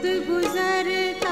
te gozar. Te...